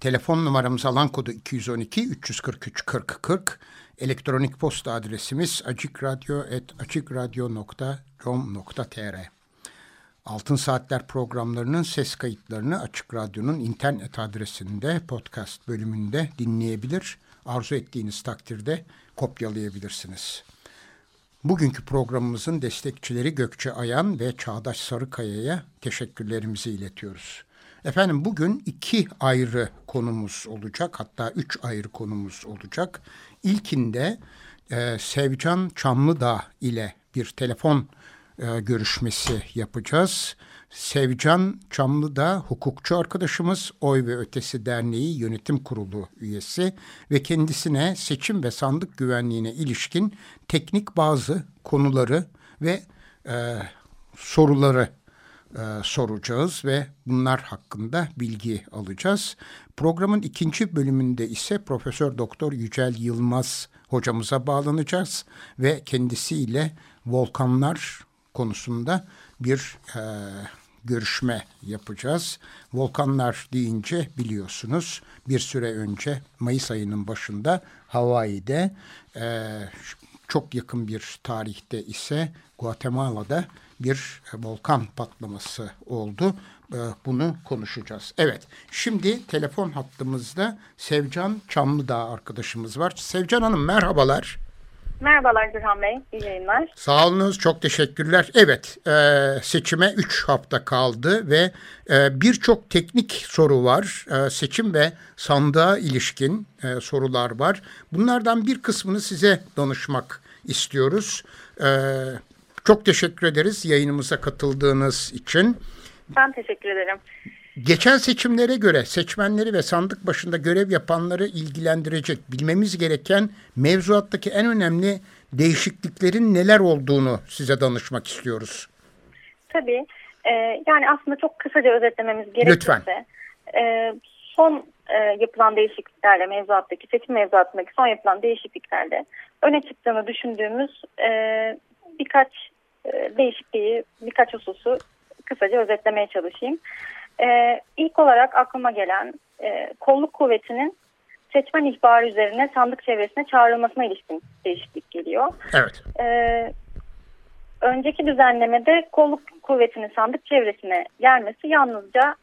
Telefon numaramız alan kodu 212 343 40 40. Elektronik posta adresimiz açikradyo.com.tr Altın Saatler programlarının ses kayıtlarını Açık Radyo'nun internet adresinde podcast bölümünde dinleyebilir. Arzu ettiğiniz takdirde kopyalayabilirsiniz. Bugünkü programımızın destekçileri Gökçe Ayan ve Çağdaş Sarıkaya'ya teşekkürlerimizi iletiyoruz. Efendim bugün iki ayrı konumuz olacak hatta üç ayrı konumuz olacak. İlkinde e, Sevcan Çamlıdağ ile bir telefon e, görüşmesi yapacağız. Sevcan Çamlıda hukukçu arkadaşımız Oy ve Ötesi Derneği Yönetim Kurulu üyesi ve kendisine seçim ve sandık güvenliğine ilişkin teknik bazı konuları ve e, soruları e, soracağız ve bunlar hakkında bilgi alacağız. Programın ikinci bölümünde ise Profesör Doktor Yücel Yılmaz hocamıza bağlanacağız ve kendisiyle volkanlar konusunda bir e, görüşme yapacağız. Volkanlar deyince biliyorsunuz bir süre önce Mayıs ayının başında Hawaii'de e, çok yakın bir tarihte ise Guatemala'da bir volkan patlaması oldu. E, bunu konuşacağız. Evet şimdi telefon hattımızda Sevcan Çamlıdağ arkadaşımız var. Sevcan Hanım merhabalar. Merhabalar Gürhan Bey, iyi yayınlar. Sağ olunuz, çok teşekkürler. Evet, e, seçime 3 hafta kaldı ve e, birçok teknik soru var. E, seçim ve sandığa ilişkin e, sorular var. Bunlardan bir kısmını size danışmak istiyoruz. E, çok teşekkür ederiz yayınımıza katıldığınız için. Ben teşekkür ederim. Geçen seçimlere göre seçmenleri ve sandık başında görev yapanları ilgilendirecek bilmemiz gereken mevzuattaki en önemli değişikliklerin neler olduğunu size danışmak istiyoruz. Tabii. E, yani aslında çok kısaca özetlememiz gerekirse Lütfen. E, son e, yapılan değişikliklerle mevzuattaki seçim mevzuatındaki son yapılan değişikliklerle öne çıktığını düşündüğümüz e, birkaç e, değişikliği, birkaç hususu kısaca özetlemeye çalışayım. Ee, ilk olarak aklıma gelen e, kolluk kuvvetinin seçmen ihbarı üzerine sandık çevresine çağrılmasına ilişkin değişiklik geliyor. Evet. Ee, önceki düzenlemede kolluk kuvvetinin sandık çevresine gelmesi yalnızca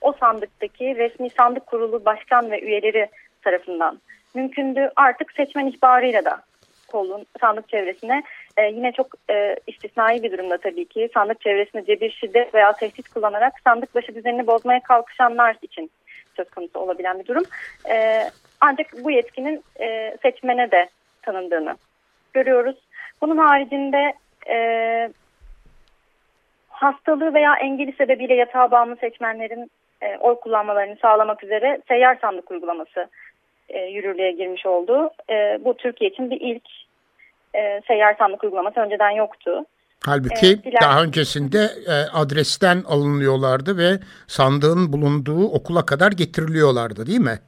o sandıktaki resmi sandık kurulu başkan ve üyeleri tarafından mümkündü. Artık seçmen ihbarıyla da kolun sandık çevresine e, yine çok e, istisnai bir durumda tabii ki sandık çevresinde cebir şiddet veya tehdit kullanarak sandık başı düzenini bozmaya kalkışanlar için söz konusu olabilen bir durum. E, ancak bu yetkinin e, seçmene de tanındığını görüyoruz. Bunun haricinde e, hastalığı veya engeli sebebiyle yatağa bağımlı seçmenlerin e, oy kullanmalarını sağlamak üzere seyyar sandık uygulaması e, yürürlüğe girmiş oldu. E, bu Türkiye için bir ilk e, seyyar sandık uygulaması önceden yoktu. Halbuki diler... daha öncesinde e, adresten alınıyorlardı ve sandığın bulunduğu okula kadar getiriliyorlardı değil mi?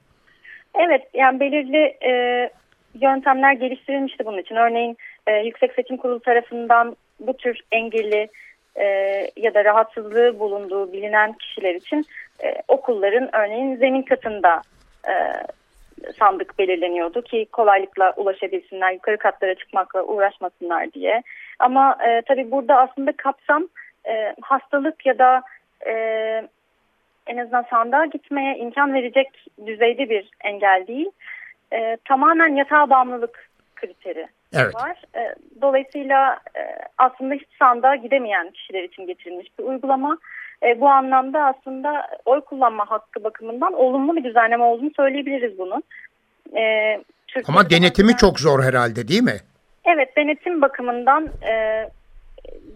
Evet yani belirli e, yöntemler geliştirilmişti bunun için. Örneğin e, Yüksek Seçim Kurulu tarafından bu tür engelli e, ya da rahatsızlığı bulunduğu bilinen kişiler için e, okulların örneğin zemin katında e, sandık belirleniyordu ki kolaylıkla ulaşabilsinler, yukarı katlara çıkmakla uğraşmasınlar diye. Ama e, tabii burada aslında kapsam e, hastalık ya da e, en azından sandığa gitmeye imkan verecek düzeyde bir engel değil. E, tamamen yatağa bağımlılık kriteri evet. var. E, dolayısıyla e, aslında hiç sandığa gidemeyen kişiler için getirilmiş bir uygulama. E, bu anlamda aslında oy kullanma hakkı bakımından olumlu bir düzenleme olduğunu söyleyebiliriz bunun. E, Ama denetimi bakımından, çok zor herhalde değil mi? Evet denetim bakımından e,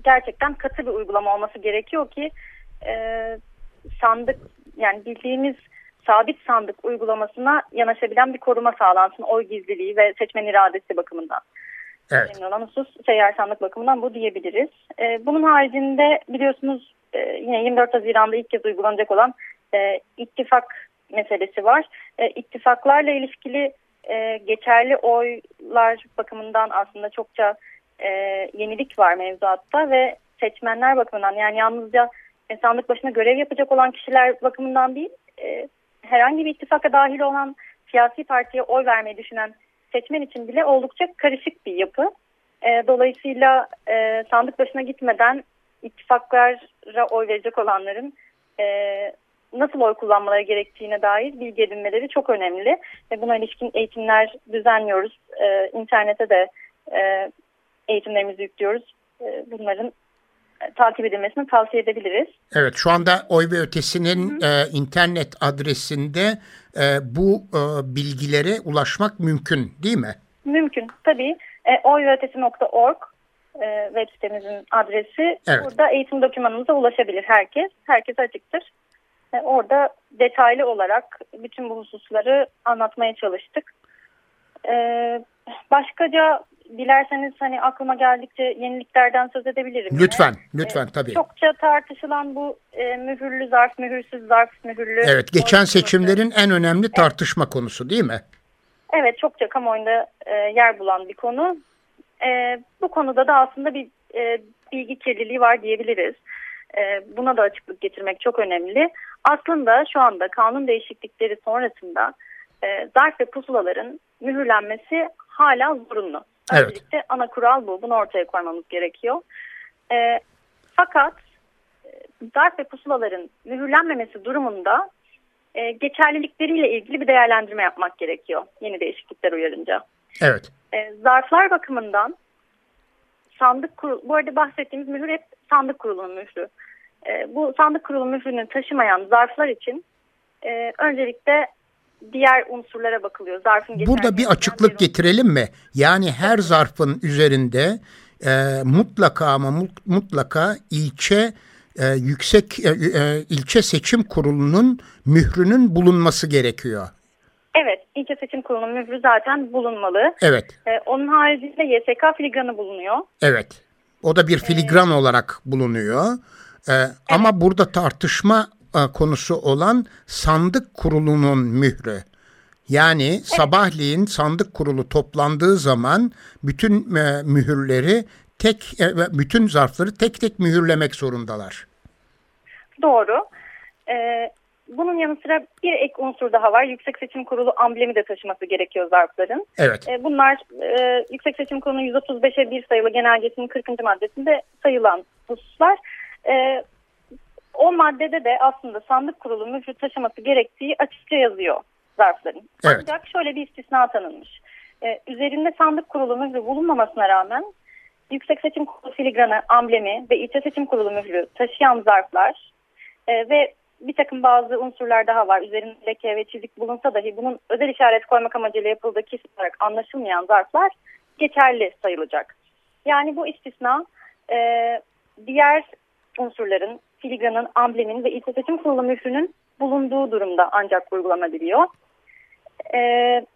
gerçekten katı bir uygulama olması gerekiyor ki e, sandık yani bildiğimiz sabit sandık uygulamasına yanaşabilen bir koruma sağlansın oy gizliliği ve seçmen iradesi bakımından. Evet. Husus seyyar sandık bakımından bu diyebiliriz. E, bunun haricinde biliyorsunuz e, yine 24 Haziran'da ilk kez uygulanacak olan e, ittifak meselesi var. E, ittifaklarla ilişkili e, geçerli oylar bakımından aslında çokça e, yenilik var mevzuatta ve seçmenler bakımından yani yalnızca sandık başına görev yapacak olan kişiler bakımından değil e, herhangi bir ittifaka dahil olan siyasi partiye oy vermeyi düşünen seçmen için bile oldukça karışık bir yapı. E, dolayısıyla e, sandık başına gitmeden ittifaklara oy verecek olanların e, nasıl oy kullanmaları gerektiğine dair bilgi edinmeleri çok önemli. Ve buna ilişkin eğitimler düzenliyoruz. E, internete de e, eğitimlerimizi yüklüyoruz. E, bunların takip edilmesini tavsiye edebiliriz. Evet şu anda Oy ve Ötesi'nin e, internet adresinde e, bu e, bilgilere ulaşmak mümkün değil mi? Mümkün tabii. E, oyveötesi.org e, web sitemizin adresi. Evet. Burada eğitim dokümanımıza ulaşabilir herkes. Herkes açıktır. E, orada detaylı olarak bütün bu hususları anlatmaya çalıştık. E, başkaca dilerseniz hani aklıma geldikçe yeniliklerden söz edebilirim. Lütfen, yine. lütfen tabii. Çokça tartışılan bu e, mühürlü zarf, mühürsüz zarf, mühürlü... Evet, geçen seçimlerin en önemli tartışma evet. konusu değil mi? Evet, çokça kamuoyunda e, yer bulan bir konu. E, bu konuda da aslında bir e, bilgi kirliliği var diyebiliriz. E, buna da açıklık getirmek çok önemli. Aslında şu anda kanun değişiklikleri sonrasında e, zarf ve pusulaların mühürlenmesi hala zorunlu. Evet. Öncelikle ana kural bu. Bunu ortaya koymamız gerekiyor. E, fakat e, zarf ve pusulaların mühürlenmemesi durumunda e, geçerlilikleriyle ilgili bir değerlendirme yapmak gerekiyor. Yeni değişiklikler uyarınca. Evet. E, zarflar bakımından sandık kurulu, bu arada bahsettiğimiz mühür hep sandık kurulunun mührü. E, bu sandık kurulu mührünü taşımayan zarflar için e, öncelikle diğer unsurlara bakılıyor. Zarfın Burada bir açıklık getirelim mi? Yani her zarfın üzerinde e, mutlaka ama mutlaka ilçe e, yüksek e, e, ilçe seçim kurulunun mührünün bulunması gerekiyor. Evet, ilçe seçim kurulunun mührü zaten bulunmalı. Evet. E, onun haricinde YSK filigranı bulunuyor. Evet. O da bir filigran ee, olarak bulunuyor. Ee, evet. Ama burada tartışma e, konusu olan sandık kurulunun mührü. Yani evet. sabahleyin sandık kurulu toplandığı zaman bütün e, mühürleri tek e, bütün zarfları tek tek mühürlemek zorundalar. Doğru. Ee, bunun yanı sıra bir ek unsur daha var. Yüksek Seçim Kurulu amblemi de taşıması gerekiyor zarfların. Evet. Ee, bunlar e, Yüksek Seçim Kurulu'nun 135'e 1 sayılı genelgesinin 40. maddesinde sayılan hususlar. Ee, o maddede de aslında sandık kurulu mührü taşıması gerektiği açıkça yazıyor zarfların. Evet. Ancak şöyle bir istisna tanınmış. Ee, üzerinde sandık kurulu mührü bulunmamasına rağmen Yüksek Seçim Kurulu filigranı, amblemi ve ilçe seçim kurulu mührü taşıyan zarflar e, ve bir takım bazı unsurlar daha var. Üzerinde leke ve çizik bulunsa dahi bunun özel işaret koymak amacıyla yapıldığı kesin olarak anlaşılmayan zarflar geçerli sayılacak. Yani bu istisna e, diğer unsurların filigranın, amblemin ve ilçe seçim kurulu mührünün bulunduğu durumda ancak uygulanabiliyor. Ee,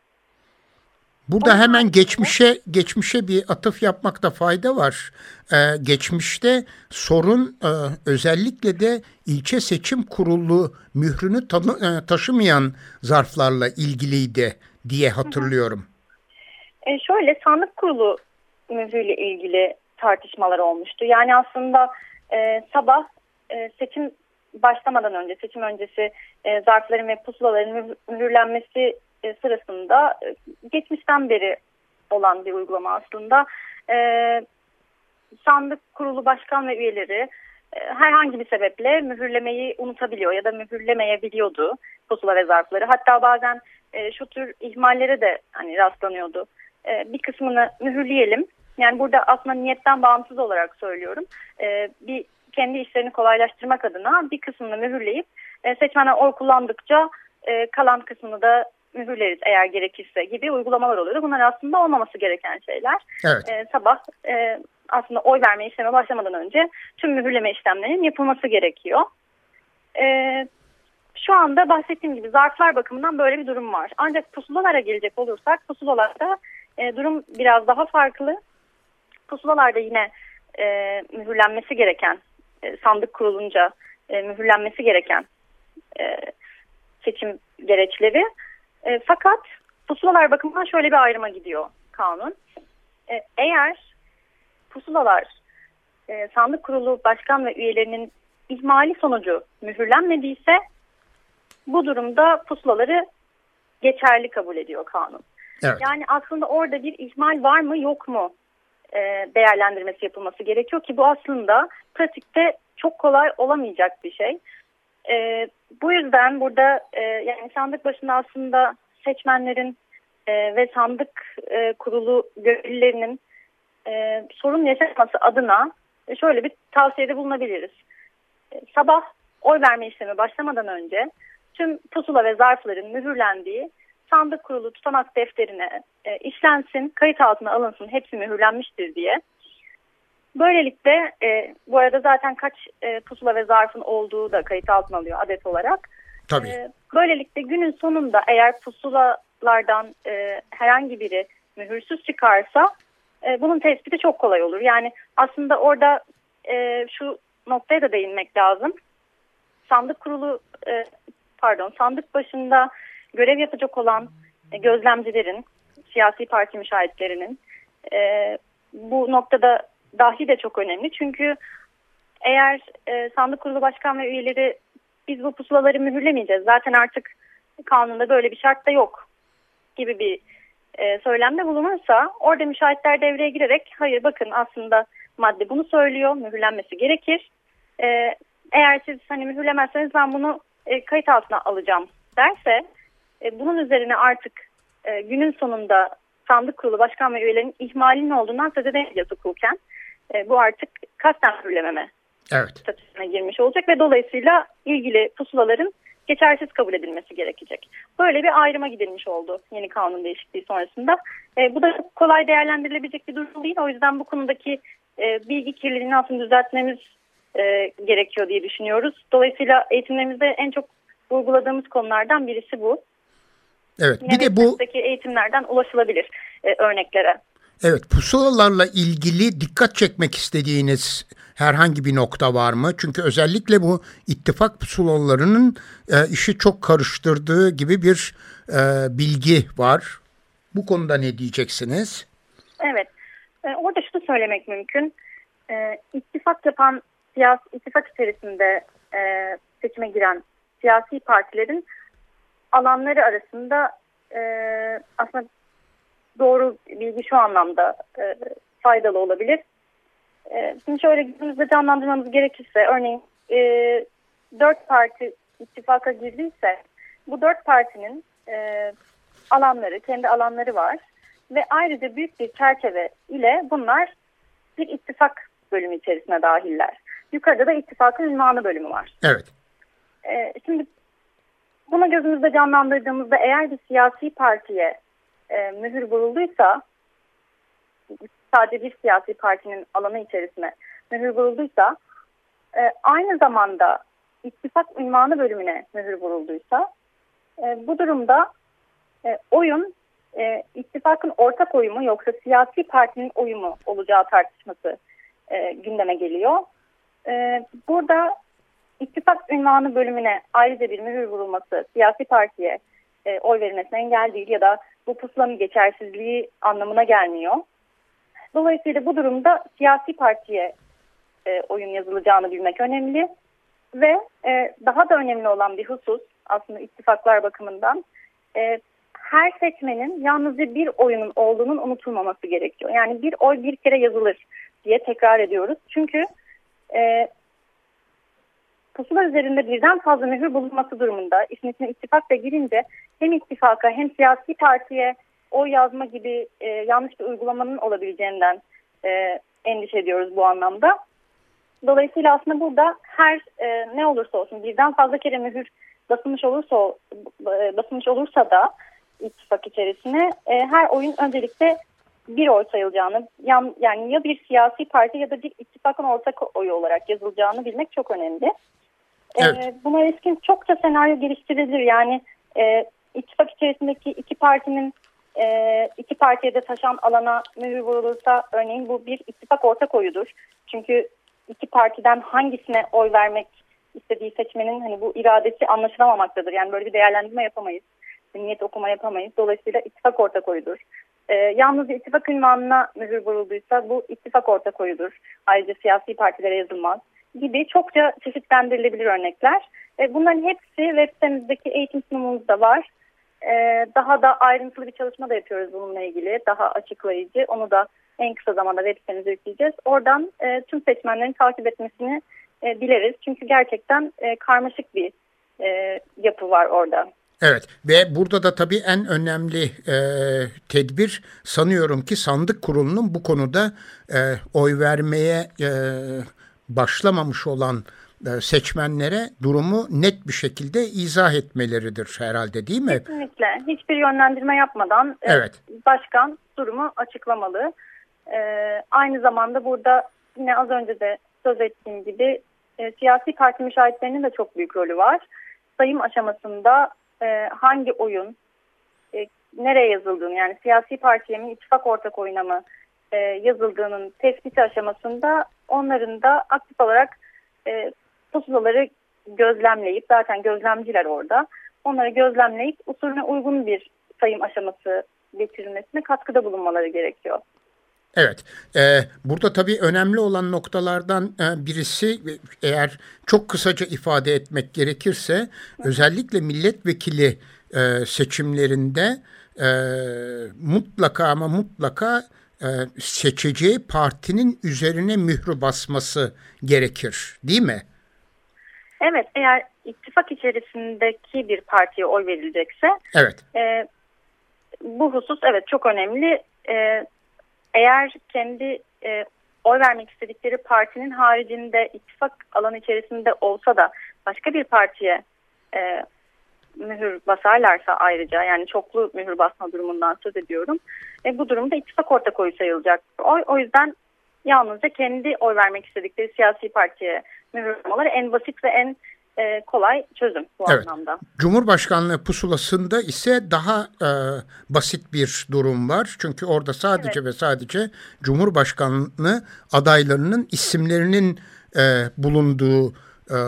Burada hemen geçmişe geçmişe bir atıf yapmakta fayda var. Ee, geçmişte sorun e, özellikle de ilçe seçim kurulu mührünü ta e, taşımayan zarflarla ilgiliydi diye hatırlıyorum. E şöyle sandık kurulu mührüyle ilgili tartışmalar olmuştu. Yani aslında e, sabah e, seçim başlamadan önce, seçim öncesi e, zarfların ve pusulaların mühürlenmesi e, sırasında e, geçmişten beri olan bir uygulama aslında. E, sandık kurulu başkan ve üyeleri e, herhangi bir sebeple mühürlemeyi unutabiliyor ya da mühürlemeyebiliyordu pusula ve zarfları. Hatta bazen e, şu tür ihmallere de hani rastlanıyordu. E, bir kısmını mühürleyelim. Yani burada aslında niyetten bağımsız olarak söylüyorum. E, bir kendi işlerini kolaylaştırmak adına bir kısmını mühürleyip e, seçmenler oy kullandıkça e, kalan kısmını da mühürleriz eğer gerekirse gibi uygulamalar oluyor. Bunlar aslında olmaması gereken şeyler. Evet. E, sabah e, aslında oy verme işlemi başlamadan önce tüm mühürleme işlemlerinin yapılması gerekiyor. E, şu anda bahsettiğim gibi zarflar bakımından böyle bir durum var. Ancak pusulalara gelecek olursak pusulalarda e, durum biraz daha farklı. Pusulalarda yine e, mühürlenmesi gereken e, sandık kurulunca e, mühürlenmesi gereken e, seçim gereçleri. E, fakat pusulalar bakımından şöyle bir ayrıma gidiyor kanun. E, eğer pusulalar e, sandık kurulu başkan ve üyelerinin ihmali sonucu mühürlenmediyse bu durumda pusulaları geçerli kabul ediyor kanun. Evet. Yani aslında orada bir ihmal var mı yok mu e, değerlendirmesi yapılması gerekiyor ki bu aslında pratikte çok kolay olamayacak bir şey. E, bu yüzden burada e, yani sandık başında aslında seçmenlerin ve sandık kurulu görevlilerinin sorun yaşaması adına şöyle bir tavsiyede bulunabiliriz. Sabah oy verme işlemi başlamadan önce tüm pusula ve zarfların mühürlendiği sandık kurulu tutanak defterine e, işlensin, kayıt altına alınsın, hepsi mühürlenmiştir diye. Böylelikle e, bu arada zaten kaç e, pusula ve zarfın olduğu da kayıt altına alıyor adet olarak. Tabii. E, böylelikle günün sonunda eğer pusulalardan e, herhangi biri mühürsüz çıkarsa e, bunun tespiti çok kolay olur. Yani aslında orada e, şu noktaya da değinmek lazım. Sandık kurulu e, pardon sandık başında görev yapacak olan e, gözlemcilerin, siyasi parti müşahitlerinin e, bu noktada dahi de çok önemli. Çünkü eğer e, sandık kurulu başkan ve üyeleri biz bu pusulaları mühürlemeyeceğiz. Zaten artık kanunda böyle bir şart da yok gibi bir e, söylemde bulunursa orada müşahitler devreye girerek hayır bakın aslında madde bunu söylüyor mühürlenmesi gerekir. E, eğer siz hani mühürlemezseniz ben bunu e, kayıt altına alacağım derse e, bunun üzerine artık e, günün sonunda sandık kurulu başkan ve üyelerinin ihmalinin olduğundan söz edemeyeceğiz hukuken. E, bu artık kasten mühürlememe evet. statüsüne girmiş olacak ve dolayısıyla ilgili pusulaların geçersiz kabul edilmesi gerekecek. Böyle bir ayrıma gidilmiş oldu yeni kanun değişikliği sonrasında. E, bu da kolay değerlendirilebilecek bir durum değil. O yüzden bu konudaki e, bilgi kirliliğini aslında düzeltmemiz e, gerekiyor diye düşünüyoruz. Dolayısıyla eğitimlerimizde en çok vurguladığımız konulardan birisi bu. Evet. Yine bir de bu eğitimlerden ulaşılabilir e, örneklere. Evet, pusulalarla ilgili dikkat çekmek istediğiniz herhangi bir nokta var mı? Çünkü özellikle bu ittifak pusulalarının e, işi çok karıştırdığı gibi bir e, bilgi var. Bu konuda ne diyeceksiniz? Evet, e, orada şunu söylemek mümkün. E, ittifak yapan siyasi ittifak içerisinde e, seçime giren siyasi partilerin alanları arasında e, aslında doğru bilgi şu anlamda e, faydalı olabilir. E, şimdi şöyle gözümüzde canlandırmamız gerekirse örneğin e, dört parti ittifaka girdiyse bu dört partinin e, alanları, kendi alanları var ve ayrıca büyük bir çerçeve ile bunlar bir ittifak bölümü içerisine dahiller. Yukarıda da ittifakın ünvanı bölümü var. Evet. E, şimdi Buna gözümüzde canlandırdığımızda eğer bir siyasi partiye e, mühür vurulduysa sadece bir siyasi partinin alanı içerisine mühür vurulduysa e, aynı zamanda ittifak ünvanı bölümüne mühür vurulduysa e, bu durumda e, oyun e, ittifakın ortak oyumu yoksa siyasi partinin oyumu olacağı tartışması e, gündeme geliyor. E, burada İttifak ünvanı bölümüne ayrıca bir mühür vurulması siyasi partiye e, oy verilmesine engel değil ya da bu pusulanın geçersizliği anlamına gelmiyor. Dolayısıyla bu durumda siyasi partiye e, oyun yazılacağını bilmek önemli ve e, daha da önemli olan bir husus aslında ittifaklar bakımından e, her seçmenin yalnızca bir oyunun olduğunun unutulmaması gerekiyor. Yani bir oy bir kere yazılır diye tekrar ediyoruz. Çünkü e, pusula üzerinde birden fazla mühür bulunması durumunda işin içine ittifak da girince hem ittifaka hem siyasi partiye oy yazma gibi e, yanlış bir uygulamanın olabileceğinden e, endişe ediyoruz bu anlamda. Dolayısıyla aslında burada her e, ne olursa olsun birden fazla kere mühür basılmış olursa e, basılmış olursa da ittifak içerisine e, her oyun öncelikle bir oy sayılacağını yan, yani ya bir siyasi parti ya da bir ittifakın ortak oyu olarak yazılacağını bilmek çok önemli. Evet. E, buna ilişkin çokça senaryo geliştirilir. Yani e, ittifak içerisindeki iki partinin e, iki partiye de taşan alana mühür vurulursa örneğin bu bir ittifak ortak oyudur. Çünkü iki partiden hangisine oy vermek istediği seçmenin hani bu iradesi anlaşılamamaktadır. Yani böyle bir değerlendirme yapamayız. Niyet okuma yapamayız. Dolayısıyla ittifak ortak oyudur. Ee, yalnız ittifak ünvanına mühür vurulduysa bu ittifak ortak oyudur. Ayrıca siyasi partilere yazılmaz gibi çokça çeşitlendirilebilir örnekler. E, bunların hepsi web sitemizdeki eğitim sunumumuzda var. E, daha da ayrıntılı bir çalışma da yapıyoruz bununla ilgili. Daha açıklayıcı. Onu da en kısa zamanda web sitemize yükleyeceğiz. Oradan e, tüm seçmenlerin takip etmesini dileriz. Çünkü gerçekten karmaşık bir yapı var orada. Evet ve burada da tabii en önemli e, tedbir sanıyorum ki sandık kurulunun bu konuda e, oy vermeye e, başlamamış olan e, seçmenlere durumu net bir şekilde izah etmeleridir herhalde değil mi? Kesinlikle. Hiçbir yönlendirme yapmadan e, evet. başkan durumu açıklamalı. E, aynı zamanda burada yine az önce de söz ettiğim gibi siyasi parti müşahitlerinin de çok büyük rolü var. Sayım aşamasında hangi oyun nereye yazıldığını yani siyasi partiye mi ittifak ortak oyuna mı yazıldığının tespiti aşamasında onların da aktif olarak e, pusulaları gözlemleyip zaten gözlemciler orada onları gözlemleyip usulüne uygun bir sayım aşaması getirilmesine katkıda bulunmaları gerekiyor. Evet, e, burada tabii önemli olan noktalardan e, birisi eğer çok kısaca ifade etmek gerekirse özellikle milletvekili e, seçimlerinde e, mutlaka ama mutlaka seçeceği partinin üzerine mührü basması gerekir değil mi? Evet eğer ittifak içerisindeki bir partiye oy verilecekse evet. E, bu husus evet çok önemli. E, eğer kendi e, oy vermek istedikleri partinin haricinde ittifak alanı içerisinde olsa da başka bir partiye e, mühür basarlarsa ayrıca yani çoklu mühür basma durumundan söz ediyorum. E, bu durumda ittifak ortak oyu sayılacak. Oy, o yüzden yalnızca kendi oy vermek istedikleri siyasi partiye mühür basmaları en basit ve en e, kolay çözüm bu evet. anlamda. Cumhurbaşkanlığı pusulasında ise daha e, basit bir durum var. Çünkü orada sadece evet. ve sadece Cumhurbaşkanlığı adaylarının isimlerinin e, bulunduğu e,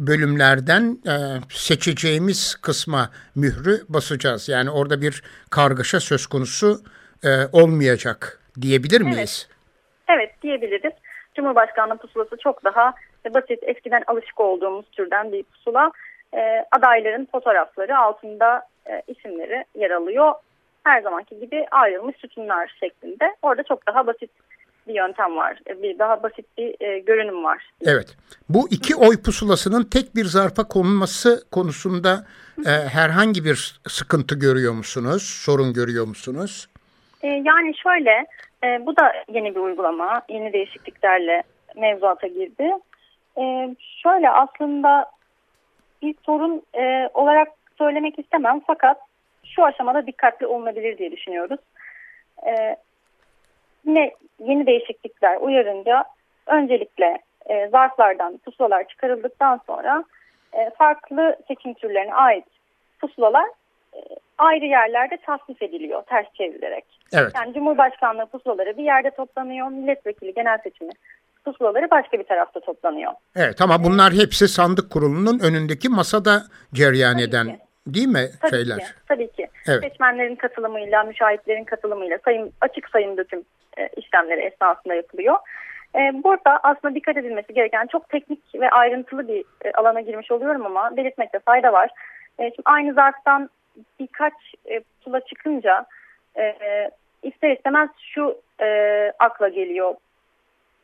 bölümlerden e, seçeceğimiz kısma mührü basacağız. Yani orada bir kargaşa söz konusu e, olmayacak diyebilir miyiz? Evet, evet diyebiliriz. Cumhurbaşkanlığı pusulası çok daha basit, eskiden alışık olduğumuz türden bir pusula. E, adayların fotoğrafları altında e, isimleri yer alıyor. Her zamanki gibi ayrılmış sütunlar şeklinde. Orada çok daha basit bir yöntem var. E, bir daha basit bir e, görünüm var. Evet. Bu iki oy pusulasının tek bir zarfa konulması konusunda e, herhangi bir sıkıntı görüyor musunuz? Sorun görüyor musunuz? E, yani şöyle, e, bu da yeni bir uygulama. Yeni değişikliklerle mevzuata girdi. E, şöyle aslında bir sorun e, olarak söylemek istemem fakat şu aşamada dikkatli olunabilir diye düşünüyoruz. E, yine yeni değişiklikler uyarınca öncelikle e, zarflardan pusulalar çıkarıldıktan sonra e, farklı seçim türlerine ait pusulalar e, ayrı yerlerde tasnif ediliyor ters çevrilerek. Evet. Yani Cumhurbaşkanlığı pusulaları bir yerde toplanıyor, milletvekili genel seçimi pusulaları başka bir tarafta toplanıyor. Evet ama bunlar hepsi sandık kurulunun önündeki masada cereyan Tabii eden ki. değil mi tabii şeyler? Ki, tabii ki. Evet. Seçmenlerin katılımıyla, müşahitlerin katılımıyla sayım, açık sayım döküm e, işlemleri esnasında yapılıyor. E, burada aslında dikkat edilmesi gereken çok teknik ve ayrıntılı bir e, alana girmiş oluyorum ama belirtmekte fayda var. Şimdi aynı zarftan birkaç e, pula çıkınca e, ister istemez şu akla geliyor.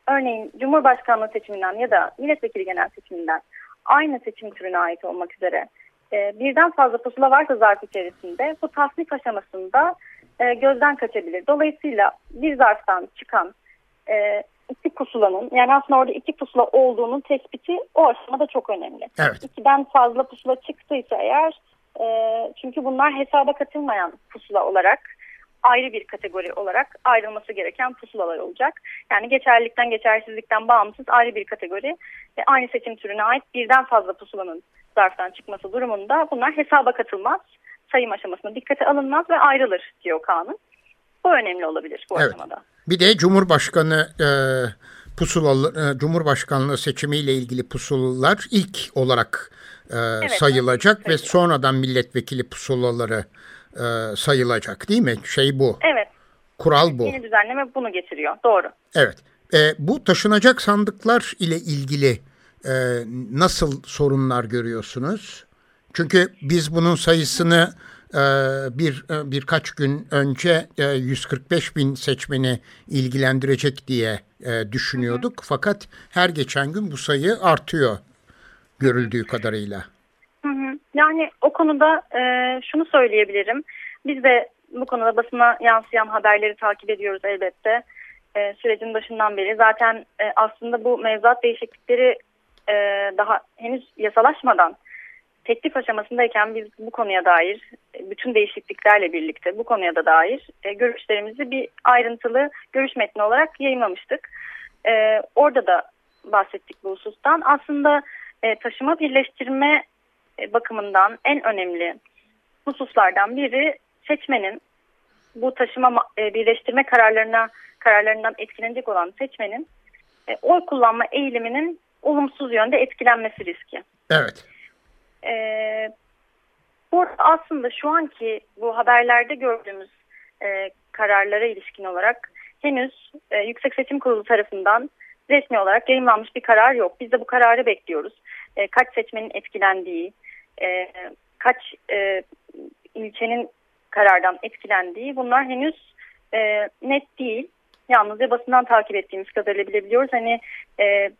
Örneğin Cumhurbaşkanlığı seçiminden ya da milletvekili genel seçiminden aynı seçim türüne ait olmak üzere birden fazla pusula varsa zarf içerisinde bu tasnif aşamasında e, gözden kaçabilir. Dolayısıyla bir zarftan çıkan e, iki pusulanın yani aslında orada iki pusula olduğunun tespiti o aşamada çok önemli. Evet. İkiden fazla pusula çıktıysa eğer e, çünkü bunlar hesaba katılmayan pusula olarak ayrı bir kategori olarak ayrılması gereken pusulalar olacak. Yani geçerlilikten geçersizlikten bağımsız ayrı bir kategori ve aynı seçim türüne ait birden fazla pusulanın zarftan çıkması durumunda bunlar hesaba katılmaz, sayım aşamasında dikkate alınmaz ve ayrılır diyor kanun. Bu önemli olabilir bu evet. aşamada. Bir de Cumhurbaşkanı e, pusulalı, e, Cumhurbaşkanlığı seçimiyle ilgili pusulalar ilk olarak e, evet, sayılacak evet. ve sonradan milletvekili pusulaları e, sayılacak değil mi? Şey bu. Evet. Kural bu. Yeni düzenleme bunu getiriyor. Doğru. Evet. E, bu taşınacak sandıklar ile ilgili e, nasıl sorunlar görüyorsunuz? Çünkü biz bunun sayısını e, bir e, birkaç gün önce 145 e, bin seçmeni ilgilendirecek diye düşünüyorduk. Fakat her geçen gün bu sayı artıyor görüldüğü kadarıyla. Yani o konuda şunu söyleyebilirim. Biz de bu konuda basına yansıyan haberleri takip ediyoruz elbette. Sürecin başından beri. Zaten aslında bu mevzuat değişiklikleri daha henüz yasalaşmadan teklif aşamasındayken biz bu konuya dair bütün değişikliklerle birlikte bu konuya da dair e, görüşlerimizi bir ayrıntılı görüş metni olarak yayınlamıştık. E, orada da bahsettik bu husustan. Aslında e, taşıma birleştirme bakımından en önemli hususlardan biri seçmenin bu taşıma birleştirme kararlarına kararlarından etkilenecek olan seçmenin oy kullanma eğiliminin olumsuz yönde etkilenmesi riski. Evet. E, bu aslında şu anki bu haberlerde gördüğümüz e, kararlara ilişkin olarak henüz e, Yüksek Seçim Kurulu tarafından resmi olarak yayınlanmış bir karar yok. Biz de bu kararı bekliyoruz. E, kaç seçmenin etkilendiği, e, kaç e, ilçenin karardan etkilendiği bunlar henüz e, net değil. Yalnızca basından takip ettiğimiz kadarıyla bilebiliyoruz. Hani e,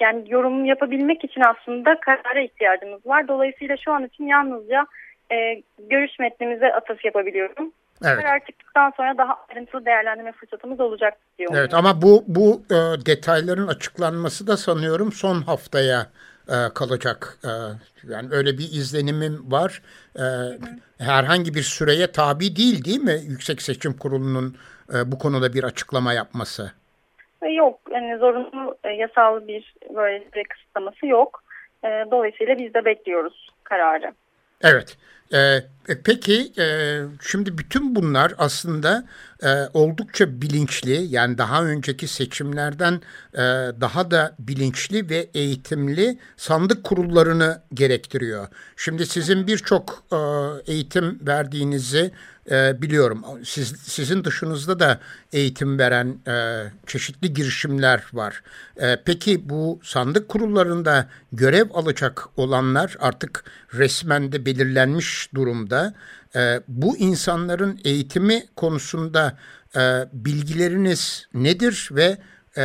yani yorum yapabilmek için aslında karara ihtiyacımız var. Dolayısıyla şu an için yalnızca e, görüş metnimize atıf yapabiliyorum. Evet. Karar çıktıktan sonra daha ayrıntılı değerlendirme fırsatımız olacak diyor. Evet ama bu bu e, detayların açıklanması da sanıyorum son haftaya e, kalacak. E, yani öyle bir izlenimim var. E, herhangi bir süreye tabi değil değil mi Yüksek Seçim Kurulu'nun e, bu konuda bir açıklama yapması? Yok yani zorunlu e, yasal bir böyle bir kısıtlaması yok. E, dolayısıyla biz de bekliyoruz kararı. Evet. Ee, peki e, şimdi bütün bunlar aslında e, oldukça bilinçli yani daha önceki seçimlerden e, daha da bilinçli ve eğitimli sandık kurullarını gerektiriyor. Şimdi sizin birçok e, eğitim verdiğinizi e, biliyorum. Siz, sizin dışınızda da eğitim veren e, çeşitli girişimler var. E, peki bu sandık kurullarında görev alacak olanlar artık resmen de belirlenmiş durumda. E, bu insanların eğitimi konusunda e, bilgileriniz nedir ve e,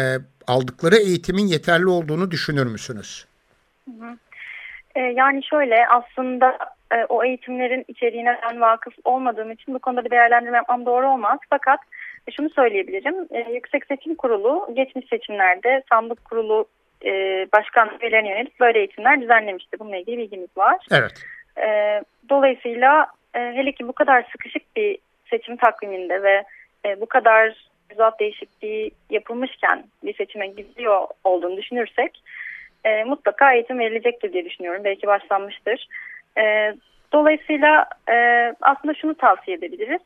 aldıkları eğitimin yeterli olduğunu düşünür müsünüz? Hı hı. E, yani şöyle aslında e, o eğitimlerin içeriğine ben vakıf olmadığım için bu konuda bir değerlendirme yapmam doğru olmaz. Fakat e, şunu söyleyebilirim. E, Yüksek Seçim Kurulu geçmiş seçimlerde sandık kurulu e, başkan üyelerine yönelik böyle eğitimler düzenlemişti. Bununla ilgili bilgimiz var. Evet. E, dolayısıyla e, hele ki bu kadar sıkışık bir seçim takviminde ve e, bu kadar güzel değişikliği yapılmışken bir seçime gidiyor olduğunu düşünürsek e, mutlaka eğitim verilecektir diye düşünüyorum. Belki başlanmıştır. E, dolayısıyla e, aslında şunu tavsiye edebiliriz.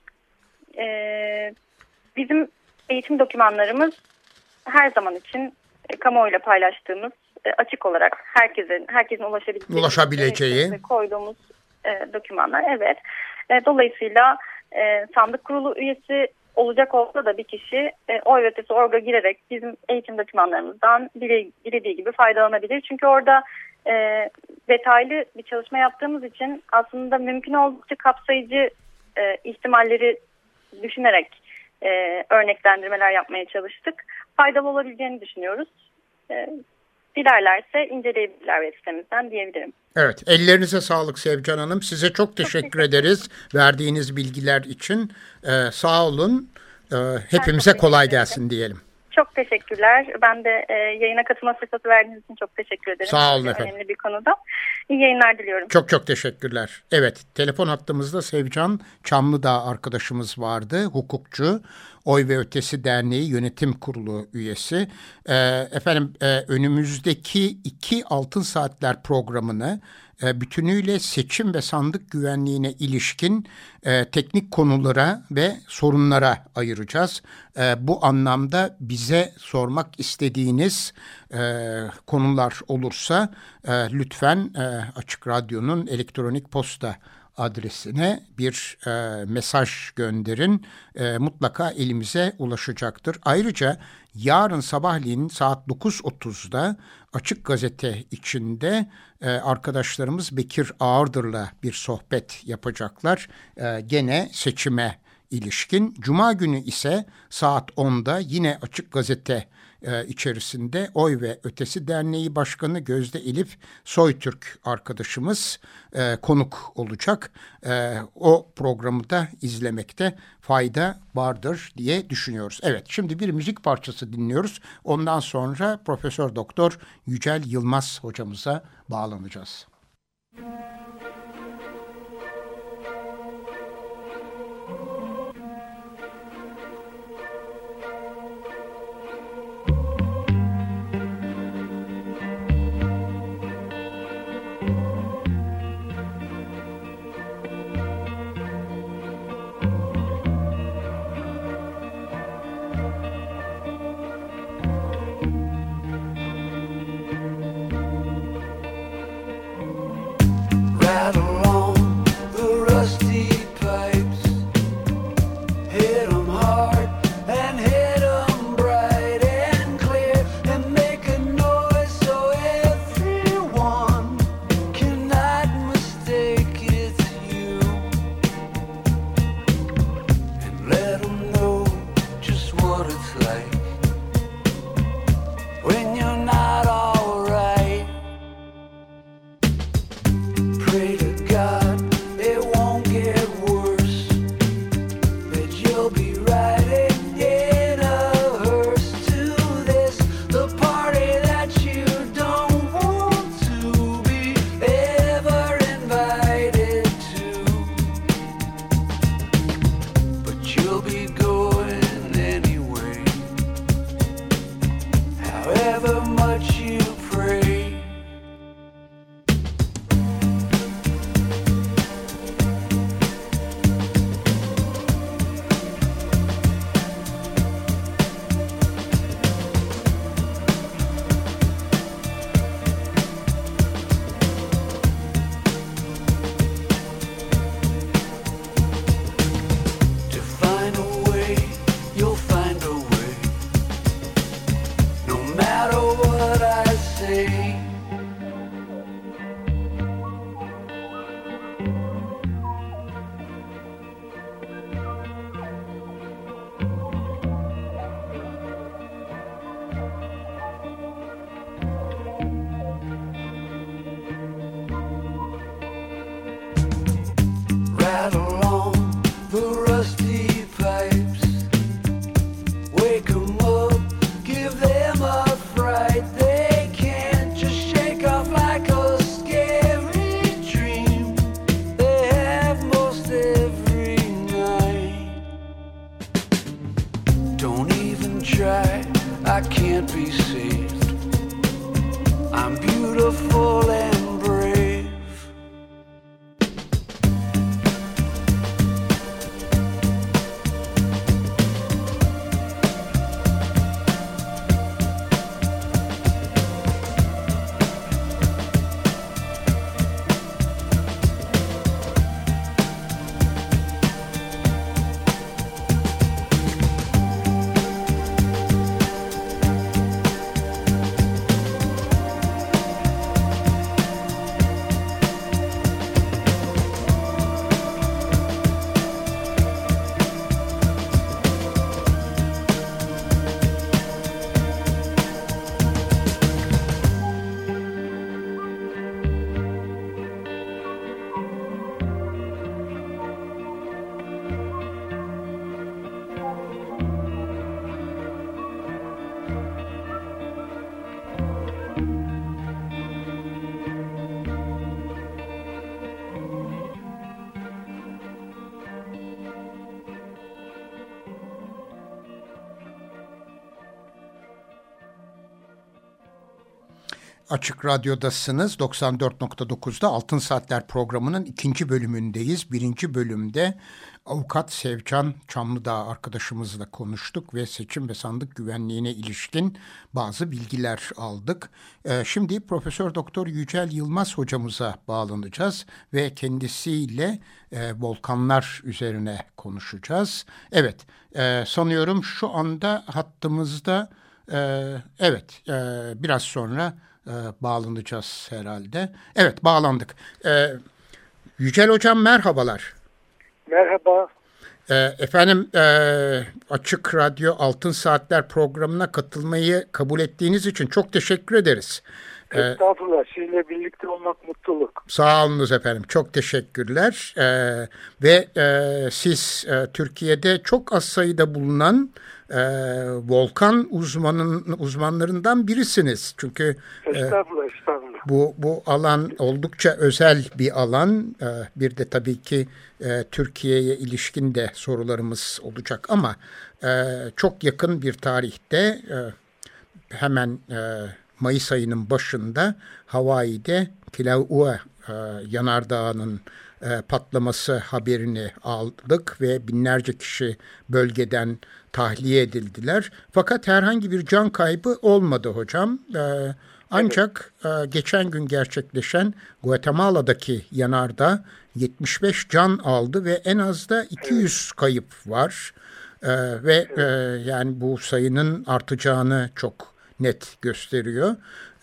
E, bizim eğitim dokümanlarımız her zaman için e, kamuoyuyla paylaştığımız e, açık olarak herkesin herkesin ulaşabileceği, ulaşabileceği. koyduğumuz e, dokümanlar. Evet. E, dolayısıyla e, sandık kurulu üyesi olacak olsa da bir kişi e, oy ötesi orga girerek bizim eğitim dokümanlarımızdan dile, dilediği gibi faydalanabilir. Çünkü orada e, detaylı bir çalışma yaptığımız için aslında mümkün oldukça kapsayıcı e, ihtimalleri düşünerek e, örneklendirmeler yapmaya çalıştık. Faydalı olabileceğini düşünüyoruz. E, dilerlerse inceleyebilirler web sitemizden diyebilirim. Evet, ellerinize sağlık Sevcan Hanım. Size çok teşekkür, ederiz verdiğiniz bilgiler için. Ee, sağ olun. Ee, hepimize kolay gelsin diyelim. Çok teşekkürler. Ben de e, yayına katılma fırsatı verdiğiniz için çok teşekkür ederim. Sağ olun efendim. Önemli bir konuda. İyi yayınlar diliyorum. Çok çok teşekkürler. Evet, telefon hattımızda Sevcan Çamlıdağ arkadaşımız vardı, hukukçu. Oy ve Ötesi Derneği Yönetim Kurulu üyesi. Ee, efendim e, önümüzdeki iki Altın Saatler programını e, bütünüyle seçim ve sandık güvenliğine ilişkin e, teknik konulara ve sorunlara ayıracağız. E, bu anlamda bize sormak istediğiniz e, konular olursa e, lütfen e, Açık Radyo'nun elektronik posta adresine bir e, mesaj gönderin. E, mutlaka elimize ulaşacaktır. Ayrıca yarın sabahleyin saat 9.30'da Açık Gazete içinde e, arkadaşlarımız Bekir Ağırdır'la bir sohbet yapacaklar. E, gene seçime ilişkin. Cuma günü ise saat 10'da yine Açık Gazete e, içerisinde Oy ve Ötesi Derneği Başkanı Gözde Elif Soytürk arkadaşımız e, konuk olacak. E, o programı da izlemekte fayda vardır diye düşünüyoruz. Evet şimdi bir müzik parçası dinliyoruz. Ondan sonra Profesör Doktor Yücel Yılmaz hocamıza bağlanacağız. Müzik be right. Açık Radyo'dasınız. 94.9'da Altın Saatler programının ikinci bölümündeyiz. Birinci bölümde avukat Sevcan Çamlıdağ arkadaşımızla konuştuk ve seçim ve sandık güvenliğine ilişkin bazı bilgiler aldık. Ee, şimdi Profesör Doktor Yücel Yılmaz hocamıza bağlanacağız ve kendisiyle e, volkanlar üzerine konuşacağız. Evet, e, sanıyorum şu anda hattımızda e, evet e, biraz sonra e, bağlanacağız herhalde. Evet bağlandık. E, Yücel Hocam merhabalar. Merhaba. E, efendim e, Açık Radyo Altın Saatler programına katılmayı kabul ettiğiniz için çok teşekkür ederiz. E, Estağfurullah. Sizinle birlikte olmak mutluluk. Sağ olunuz efendim. Çok teşekkürler. Ee, ve e, siz e, Türkiye'de çok az sayıda bulunan e, volkan uzmanın uzmanlarından birisiniz. Çünkü estağfurullah, estağfurullah. bu bu alan oldukça özel bir alan. E, bir de tabii ki e, Türkiye'ye ilişkin de sorularımız olacak ama e, çok yakın bir tarihte e, hemen e, Mayıs ayının başında Hawaii'de Kilauea e, yanardağının e, patlaması haberini aldık ve binlerce kişi bölgeden tahliye edildiler. Fakat herhangi bir can kaybı olmadı hocam. E, ancak evet. geçen gün gerçekleşen Guatemala'daki yanarda 75 can aldı ve en az da 200 evet. kayıp var. ve yani bu sayının artacağını çok net gösteriyor.